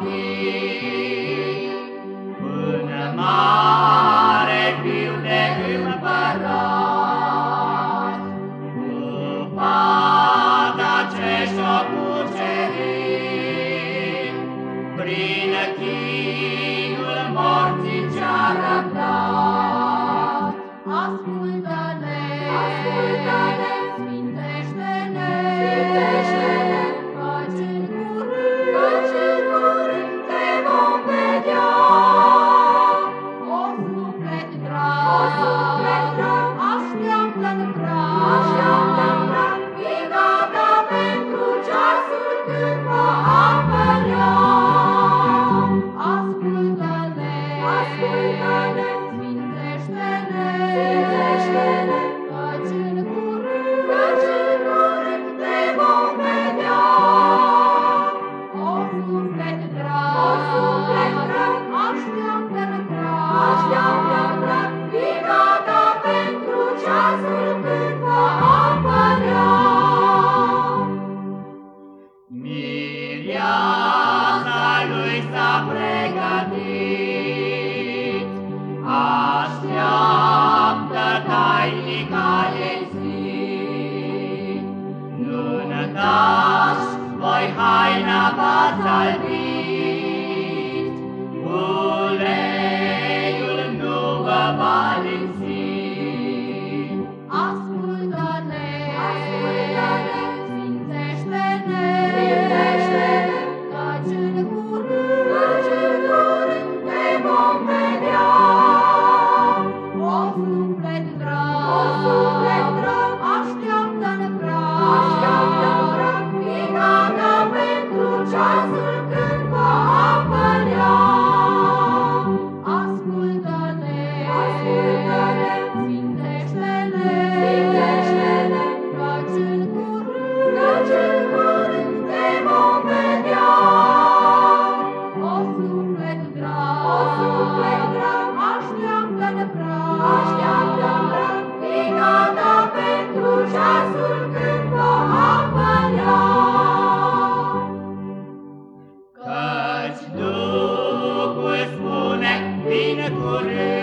Amen. Nătați, voi haina v-ați albit, Duhul spune, vine curând.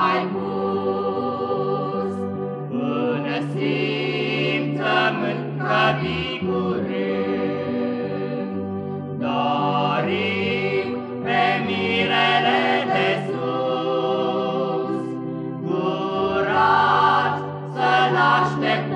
mai pus, Până simțământ că vii curând. Dorim pe mirele de sus, Curat să-L așteptăm,